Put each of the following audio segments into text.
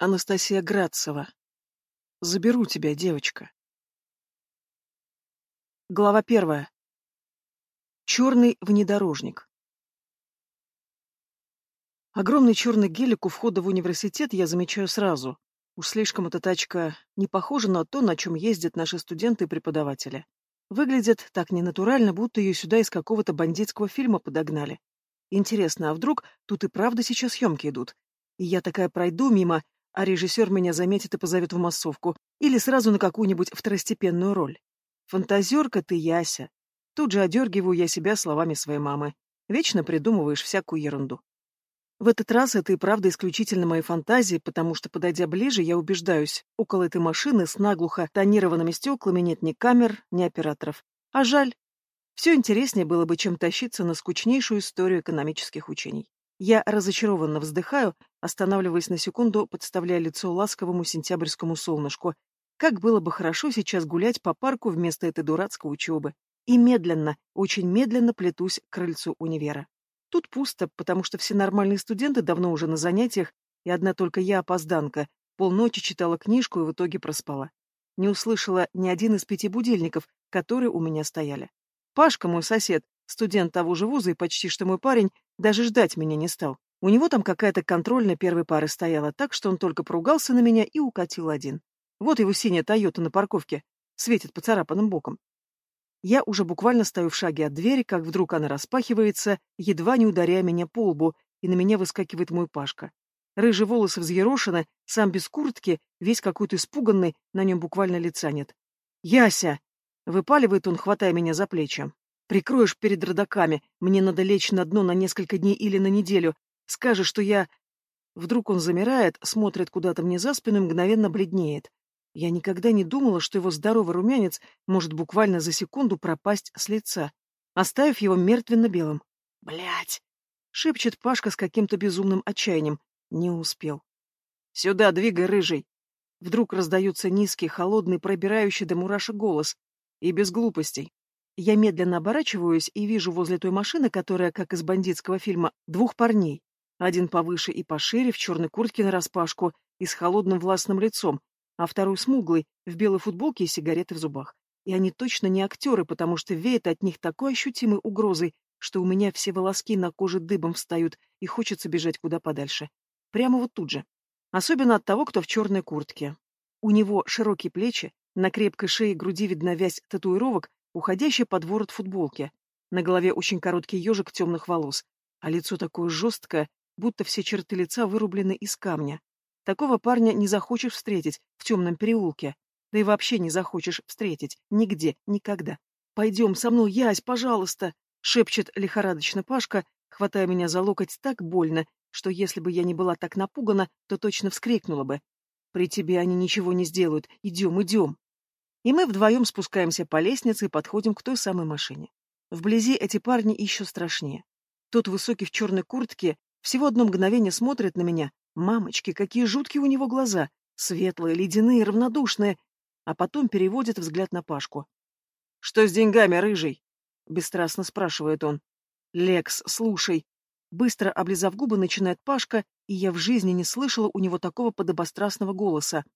Анастасия Градцева. Заберу тебя, девочка. Глава первая. Черный внедорожник. Огромный черный гелик у входа в университет я замечаю сразу. Уж слишком эта тачка не похожа на то, на чем ездят наши студенты и преподаватели. Выглядит так ненатурально, будто ее сюда из какого-то бандитского фильма подогнали. Интересно, а вдруг тут и правда сейчас съемки идут? И я такая пройду мимо, а режиссер меня заметит и позовет в массовку, или сразу на какую-нибудь второстепенную роль. Фантазерка ты, Яся. Тут же одергиваю я себя словами своей мамы. Вечно придумываешь всякую ерунду. В этот раз это и правда исключительно мои фантазии, потому что, подойдя ближе, я убеждаюсь, около этой машины с наглухо тонированными стеклами нет ни камер, ни операторов. А жаль. Все интереснее было бы, чем тащиться на скучнейшую историю экономических учений. Я разочарованно вздыхаю, останавливаясь на секунду, подставляя лицо ласковому сентябрьскому солнышку. Как было бы хорошо сейчас гулять по парку вместо этой дурацкой учебы. И медленно, очень медленно плетусь к крыльцу универа. Тут пусто, потому что все нормальные студенты давно уже на занятиях, и одна только я, опозданка, полночи читала книжку и в итоге проспала. Не услышала ни один из пяти будильников, которые у меня стояли. Пашка, мой сосед, студент того же вуза и почти что мой парень, даже ждать меня не стал. У него там какая-то контрольная первой пары стояла, так что он только поругался на меня и укатил один. Вот его синяя Тойота на парковке, светит поцарапанным боком. Я уже буквально стою в шаге от двери, как вдруг она распахивается, едва не ударяя меня по лбу, и на меня выскакивает мой Пашка. Рыжие волосы взъерошены, сам без куртки, весь какой-то испуганный, на нем буквально лица нет. «Яся!» — выпаливает он, хватая меня за плечи. Прикроешь перед родаками, мне надо лечь на дно на несколько дней или на неделю. Скажешь, что я... Вдруг он замирает, смотрит куда-то мне за спину и мгновенно бледнеет. Я никогда не думала, что его здоровый румянец может буквально за секунду пропасть с лица, оставив его мертвенно-белым. Блять! шепчет Пашка с каким-то безумным отчаянием. Не успел. «Сюда, двигай, рыжий!» Вдруг раздается низкий, холодный, пробирающий до мурашек голос. И без глупостей. Я медленно оборачиваюсь и вижу возле той машины, которая, как из бандитского фильма, двух парней. Один повыше и пошире, в черной куртке нараспашку и с холодным властным лицом, а второй смуглый, в белой футболке и сигареты в зубах. И они точно не актеры, потому что веет от них такой ощутимой угрозой, что у меня все волоски на коже дыбом встают и хочется бежать куда подальше. Прямо вот тут же. Особенно от того, кто в черной куртке. У него широкие плечи, на крепкой шее и груди видна вязь татуировок, уходящая под ворот футболки. На голове очень короткий ежик темных волос, а лицо такое жесткое, будто все черты лица вырублены из камня. Такого парня не захочешь встретить в темном переулке. Да и вообще не захочешь встретить. Нигде, никогда. «Пойдем со мной, Ясь, пожалуйста!» — шепчет лихорадочно Пашка, хватая меня за локоть так больно, что если бы я не была так напугана, то точно вскрикнула бы. «При тебе они ничего не сделают. Идем, идем!» И мы вдвоем спускаемся по лестнице и подходим к той самой машине. Вблизи эти парни еще страшнее. Тот высокий в черной куртке всего одно мгновение смотрит на меня. Мамочки, какие жуткие у него глаза. Светлые, ледяные, равнодушные. А потом переводит взгляд на Пашку. «Что с деньгами, рыжий?» Бесстрастно спрашивает он. «Лекс, слушай». Быстро облизав губы, начинает Пашка, и я в жизни не слышала у него такого подобострастного голоса.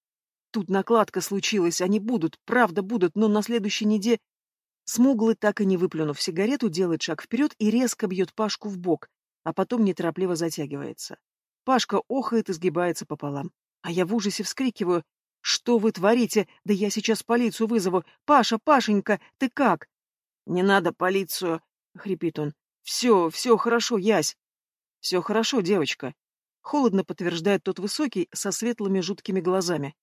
Тут накладка случилась, они будут, правда будут, но на следующей неделе... Смуглый, так и не выплюнув сигарету, делает шаг вперед и резко бьет Пашку в бок, а потом неторопливо затягивается. Пашка охает и сгибается пополам. А я в ужасе вскрикиваю. «Что вы творите? Да я сейчас полицию вызову! Паша, Пашенька, ты как?» «Не надо полицию!» — хрипит он. «Все, все хорошо, Ясь!» «Все хорошо, девочка!» — холодно подтверждает тот высокий, со светлыми жуткими глазами.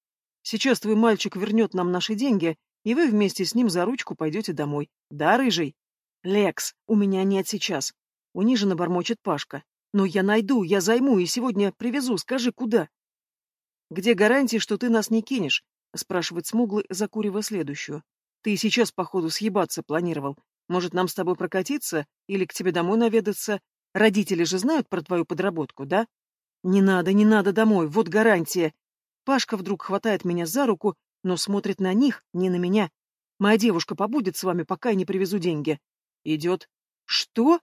Сейчас твой мальчик вернет нам наши деньги, и вы вместе с ним за ручку пойдете домой. Да, рыжий? Лекс, у меня нет сейчас. Униженно бормочет Пашка. Но я найду, я займу и сегодня привезу. Скажи, куда? Где гарантии, что ты нас не кинешь? Спрашивает Смуглый, закуривая следующую. Ты сейчас, походу, съебаться планировал. Может, нам с тобой прокатиться или к тебе домой наведаться? Родители же знают про твою подработку, да? Не надо, не надо домой, вот гарантия. Пашка вдруг хватает меня за руку, но смотрит на них, не на меня. Моя девушка побудет с вами, пока я не привезу деньги. Идет. Что?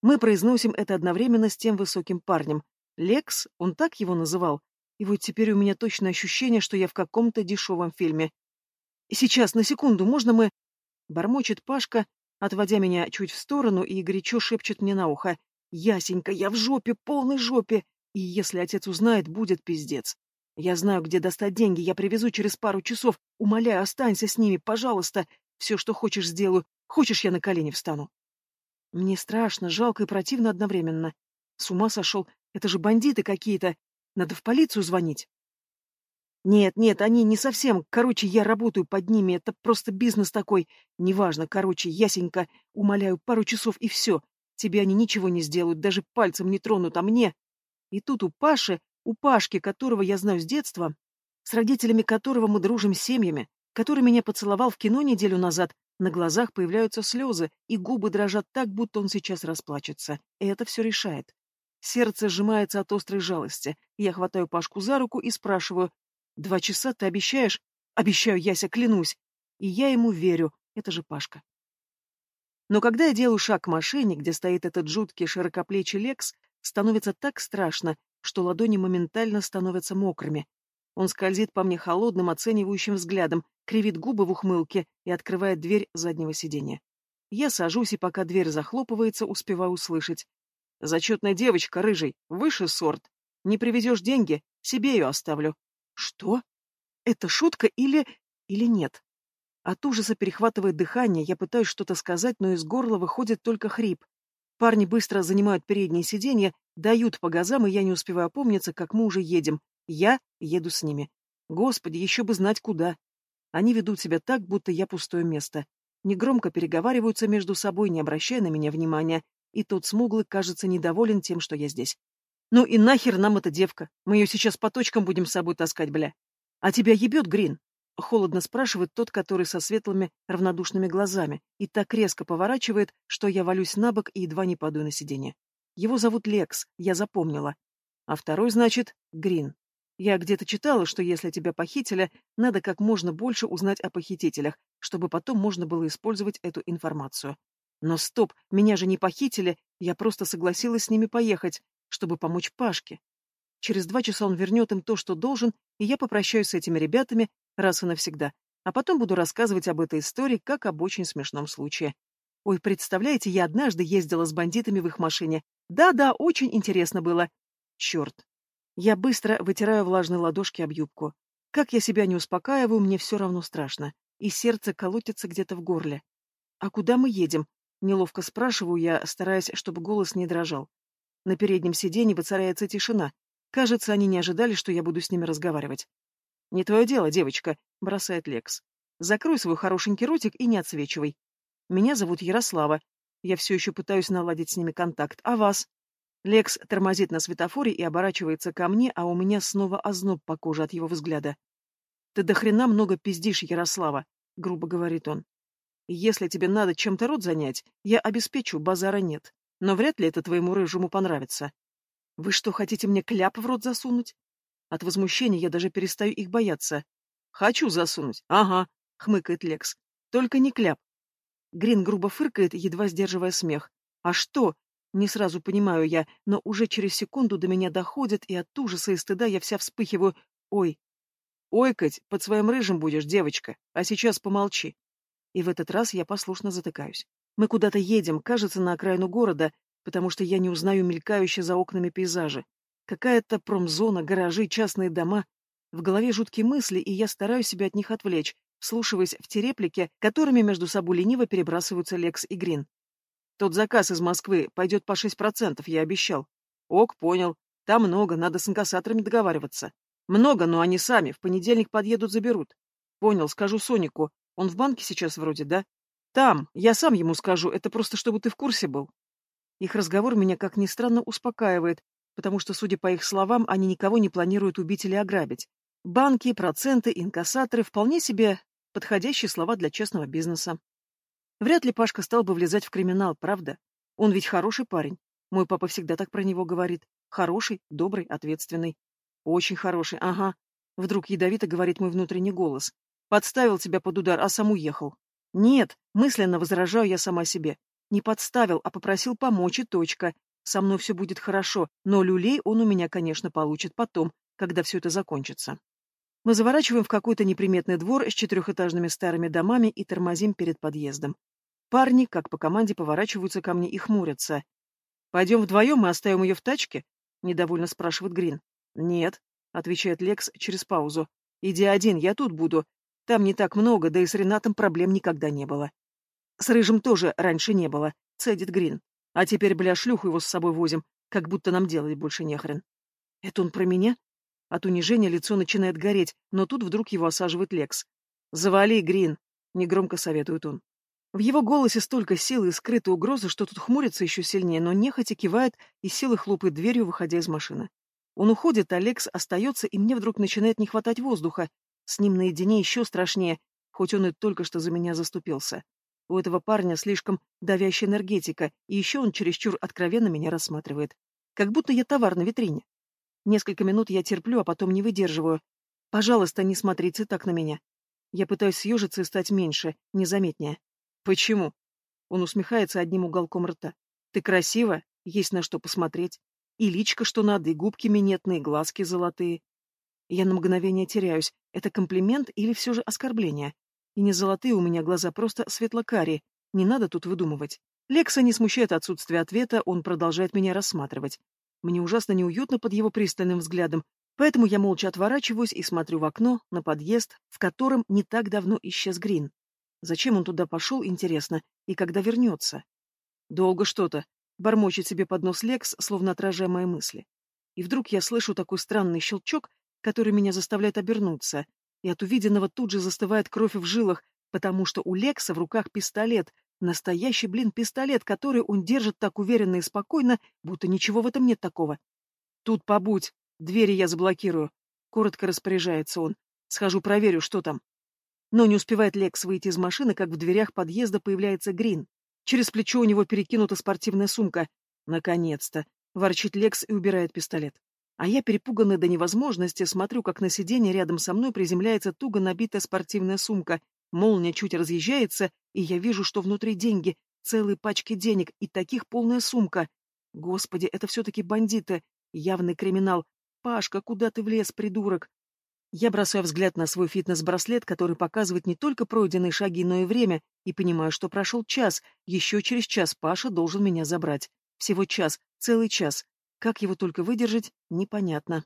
Мы произносим это одновременно с тем высоким парнем. Лекс, он так его называл. И вот теперь у меня точное ощущение, что я в каком-то дешевом фильме. «Сейчас, на секунду, можно мы...» Бормочет Пашка, отводя меня чуть в сторону и горячо шепчет мне на ухо. «Ясенька, я в жопе, полной жопе, и если отец узнает, будет пиздец. Я знаю, где достать деньги, я привезу через пару часов. Умоляю, останься с ними, пожалуйста. Все, что хочешь, сделаю. Хочешь, я на колени встану?» Мне страшно, жалко и противно одновременно. С ума сошел. Это же бандиты какие-то. Надо в полицию звонить. Нет, нет, они не совсем. Короче, я работаю под ними. Это просто бизнес такой. Неважно, короче, ясенька. Умоляю, пару часов и все. Тебе они ничего не сделают, даже пальцем не тронут, а мне... И тут у Паши, у Пашки, которого я знаю с детства, с родителями которого мы дружим семьями, который меня поцеловал в кино неделю назад, на глазах появляются слезы, и губы дрожат так, будто он сейчас расплачется. И это все решает. Сердце сжимается от острой жалости. Я хватаю Пашку за руку и спрашиваю. «Два часа ты обещаешь?» «Обещаю, Яся, клянусь». И я ему верю. Это же Пашка. Но когда я делаю шаг к машине, где стоит этот жуткий широкоплечий Лекс, становится так страшно, что ладони моментально становятся мокрыми. Он скользит по мне холодным, оценивающим взглядом, кривит губы в ухмылке и открывает дверь заднего сиденья. Я сажусь, и пока дверь захлопывается, успеваю услышать. «Зачетная девочка, рыжий, высший сорт. Не привезешь деньги, себе ее оставлю». «Что? Это шутка или... или нет?» От ужаса перехватывает дыхание, я пытаюсь что-то сказать, но из горла выходит только хрип. Парни быстро занимают переднее сиденье, дают по газам, и я не успеваю опомниться, как мы уже едем. Я еду с ними. Господи, еще бы знать куда. Они ведут себя так, будто я пустое место. Негромко переговариваются между собой, не обращая на меня внимания, и тот смуглый, кажется, недоволен тем, что я здесь. «Ну и нахер нам эта девка? Мы ее сейчас по точкам будем с собой таскать, бля. А тебя ебет, Грин?» Холодно спрашивает тот, который со светлыми, равнодушными глазами, и так резко поворачивает, что я валюсь на бок и едва не падаю на сиденье. Его зовут Лекс, я запомнила. А второй, значит, Грин. Я где-то читала, что если тебя похитили, надо как можно больше узнать о похитителях, чтобы потом можно было использовать эту информацию. Но стоп, меня же не похитили, я просто согласилась с ними поехать, чтобы помочь Пашке. Через два часа он вернет им то, что должен, и я попрощаюсь с этими ребятами раз и навсегда, а потом буду рассказывать об этой истории как об очень смешном случае. Ой, представляете, я однажды ездила с бандитами в их машине. Да-да, очень интересно было. Черт, я быстро вытираю влажные ладошки об юбку. Как я себя не успокаиваю, мне все равно страшно, и сердце колотится где-то в горле. «А куда мы едем?» — неловко спрашиваю я, стараясь, чтобы голос не дрожал. На переднем сиденье воцаряется тишина. Кажется, они не ожидали, что я буду с ними разговаривать. «Не твое дело, девочка», — бросает Лекс. «Закрой свой хорошенький ротик и не отсвечивай. Меня зовут Ярослава. Я все еще пытаюсь наладить с ними контакт. А вас?» Лекс тормозит на светофоре и оборачивается ко мне, а у меня снова озноб по коже от его взгляда. «Ты до хрена много пиздишь, Ярослава», — грубо говорит он. «Если тебе надо чем-то рот занять, я обеспечу, базара нет. Но вряд ли это твоему рыжему понравится. Вы что, хотите мне кляп в рот засунуть?» От возмущения я даже перестаю их бояться. «Хочу засунуть. Ага», — хмыкает Лекс. «Только не кляп». Грин грубо фыркает, едва сдерживая смех. «А что? Не сразу понимаю я, но уже через секунду до меня доходит, и от ужаса и стыда я вся вспыхиваю. Ой. Ойкать под своим рыжим будешь, девочка, а сейчас помолчи. И в этот раз я послушно затыкаюсь. Мы куда-то едем, кажется, на окраину города, потому что я не узнаю мелькающие за окнами пейзажи. Какая-то промзона, гаражи, частные дома. В голове жуткие мысли, и я стараюсь себя от них отвлечь, вслушиваясь в те реплики, которыми между собой лениво перебрасываются Лекс и Грин. Тот заказ из Москвы пойдет по шесть процентов, я обещал. Ок, понял. Там много, надо с инкассаторами договариваться. Много, но они сами. В понедельник подъедут, заберут. Понял, скажу Сонику. Он в банке сейчас вроде, да? Там. Я сам ему скажу. Это просто чтобы ты в курсе был. Их разговор меня, как ни странно, успокаивает, потому что, судя по их словам, они никого не планируют убить или ограбить. Банки, проценты, инкассаторы — вполне себе подходящие слова для честного бизнеса. Вряд ли Пашка стал бы влезать в криминал, правда? Он ведь хороший парень. Мой папа всегда так про него говорит. Хороший, добрый, ответственный. Очень хороший, ага. Вдруг ядовито говорит мой внутренний голос. Подставил тебя под удар, а сам уехал. Нет, мысленно возражаю я сама себе. Не подставил, а попросил помочь и точка. Со мной все будет хорошо, но люлей он у меня, конечно, получит потом, когда все это закончится. Мы заворачиваем в какой-то неприметный двор с четырехэтажными старыми домами и тормозим перед подъездом. Парни, как по команде, поворачиваются ко мне и хмурятся. «Пойдем вдвоем, мы оставим ее в тачке?» — недовольно спрашивает Грин. «Нет», — отвечает Лекс через паузу. «Иди один, я тут буду. Там не так много, да и с Ренатом проблем никогда не было». «С Рыжим тоже раньше не было», — цедит Грин. «А теперь, бля, шлюху его с собой возим, как будто нам делать больше нехрен». «Это он про меня?» От унижения лицо начинает гореть, но тут вдруг его осаживает Лекс. «Завали, Грин!» — негромко советует он. В его голосе столько силы и скрытой угрозы, что тут хмурится еще сильнее, но нехотя кивает и силой хлопает дверью, выходя из машины. Он уходит, а Лекс остается, и мне вдруг начинает не хватать воздуха. С ним наедине еще страшнее, хоть он и только что за меня заступился. У этого парня слишком давящая энергетика, и еще он чересчур откровенно меня рассматривает. Как будто я товар на витрине. Несколько минут я терплю, а потом не выдерживаю. Пожалуйста, не смотрите так на меня. Я пытаюсь съежиться и стать меньше, незаметнее. Почему? Он усмехается одним уголком рта. Ты красива, есть на что посмотреть. И личка что надо, и губки минетные, и глазки золотые. Я на мгновение теряюсь. Это комплимент или все же оскорбление? И не золотые у меня глаза, просто светло-карие. Не надо тут выдумывать. Лекса не смущает отсутствие ответа, он продолжает меня рассматривать. Мне ужасно неуютно под его пристальным взглядом, поэтому я молча отворачиваюсь и смотрю в окно на подъезд, в котором не так давно исчез Грин. Зачем он туда пошел, интересно, и когда вернется? Долго что-то. Бормочет себе под нос Лекс, словно отражая мои мысли. И вдруг я слышу такой странный щелчок, который меня заставляет обернуться, и от увиденного тут же застывает кровь в жилах, потому что у Лекса в руках пистолет, Настоящий, блин, пистолет, который он держит так уверенно и спокойно, будто ничего в этом нет такого. Тут побудь, двери я заблокирую. Коротко распоряжается он. Схожу проверю, что там. Но не успевает Лекс выйти из машины, как в дверях подъезда появляется Грин. Через плечо у него перекинута спортивная сумка. Наконец-то. Ворчит Лекс и убирает пистолет. А я, перепуганная до невозможности, смотрю, как на сиденье рядом со мной приземляется туго набитая спортивная сумка, Молния чуть разъезжается, и я вижу, что внутри деньги, целые пачки денег, и таких полная сумка. Господи, это все-таки бандиты, явный криминал. Пашка, куда ты влез, придурок? Я бросаю взгляд на свой фитнес-браслет, который показывает не только пройденные шаги, но и время, и понимаю, что прошел час. Еще через час Паша должен меня забрать. Всего час, целый час. Как его только выдержать, непонятно.